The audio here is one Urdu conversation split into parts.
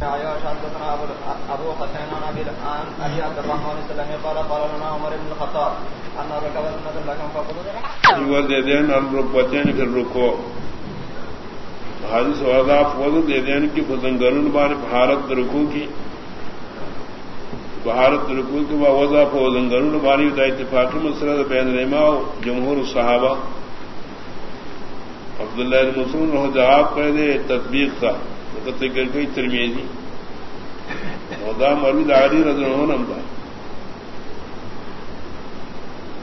ابو حسین عن ابي عبد الرحمن السلام، قال قال لنا عمر بن الخطاب، ان ركب النبي لكم فقد دے دین الرکوتین پھر رکو. حادث وضا فوض دے دین کی فزنگرن بار بھارت رکو کی؟ بھارت رکو کی وضا فوزنگرن باری دا اتفاقی مسئلہ بین رحما جمہور صحابہ. عبداللہ مسلم رہو جواب کر دے، تطبیق تھا۔ ذکر کوئی ترمیزی خدا مروی داری رضا ہونم دا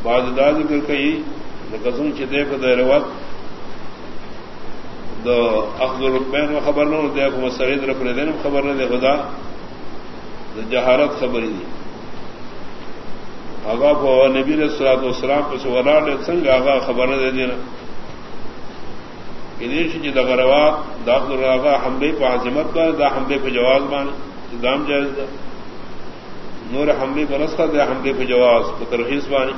بعض دا ذکر کئی قسم چدے کو دیر وقت دو اخذ رکبین میں خبر نہ دے کو مسعید رکھ دین خبر نہ دے، خدا جہارت خبری دی۔ آگا کو نبی علیہ الصلوۃ والسلام پہ سوال سنگ آگا خبر نہ دے دینا۔ یعنی جی دغروات داخل راغا حملے پہ عظمت کا دا حملے پہ جواز مان دام جائز دا نور حملے پر رسخت دے حملے پہ جواز کو ترخیص بانی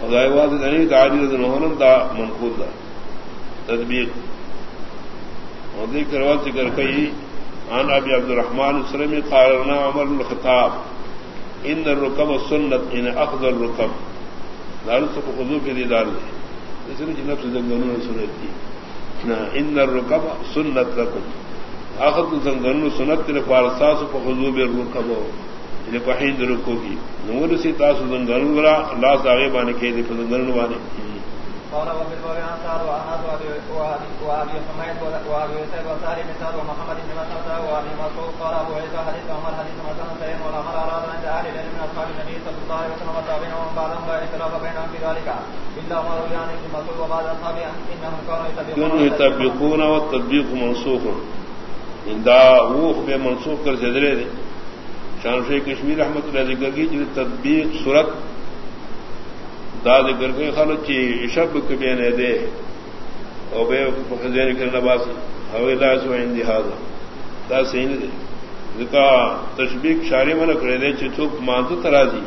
خدائے واد نہیں داری رضن دا منقول دا تدبیر کروا ذکر کئی عن ابی عبد الرحمن السلمی قالنا عمر الخطاب. ان الرکب سنت ان اخذ الرکب دار سے خضو کے دیدار دے نفس زنگنوں سنت کی۔ ان رکب سنت رکم آخر زنگن سنت نے پارساس کو حضوب رکب یعنی پہند رکو کی۔ نور سی تاسو زنگن گرا اللہ سے آگے بانے کے زنگن بانے۔ قال وفي الباب عن سعد وعناد وابي حميد وابي بن سعد ومحمد بن مسعود وابي مسعود قال ابو عيسى حديث عمر حديث والامر اراد ان اهل العلم من اصحاب النبي صلى الله عليه وسلم وتابعين ومن بعدهم لا اختلاف بينهم في ذلك الا عمر يعني ابن مسعود وبعض اصحابه انهم كانوا والتطبيق منسوخ. دا بے منسوخ کر زدرے دے. شان شیخ کشمیر احمد اللہ ذکر کی جو تطبیق صورت داد کر کے خالو چی شب کبھی نے دے او بے خزین کرنا باس ہوے لا سو ہندی حاضر دا. سین دے ذکا تشبیق شاری من کرے دے چ چوک مان ترازی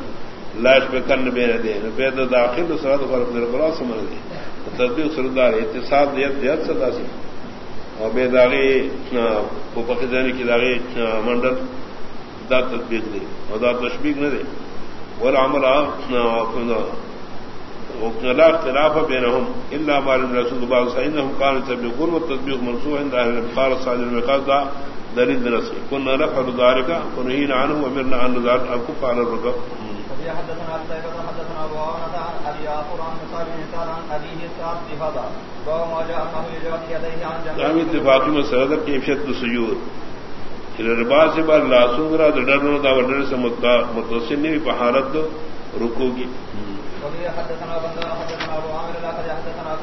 لاش پہ کرن بے نے دے بے دا داخل سرات فرق در بلا سمن دے تدبیر سردار اتصال دیت دیت صدا سی او بے داغی کو پخزین کی داغی منڈل دا تطبیق دے او دا تشبیق نہ دے والعمل لا اختلاف بينهم الا ما بعض. فانهم والتطبيق عند اهل القار صاد المقاصد دليل درس كنا نفعل ذلك ونهينا عنه وامرنا ذلك الكف على الركب. حدثنا حدثنا ابو عوانة عن ابي عاصر عن مصعب بن سعد عن ابيه سعد بهذا. وهو ما جاء انه يجوز يديه عن جنب اتفاقی مسئلہ کیفیت السجود. ربا سے بار لاسوں گرا ڈر دا ڈر سے متصل نہیں بہارت رکو گی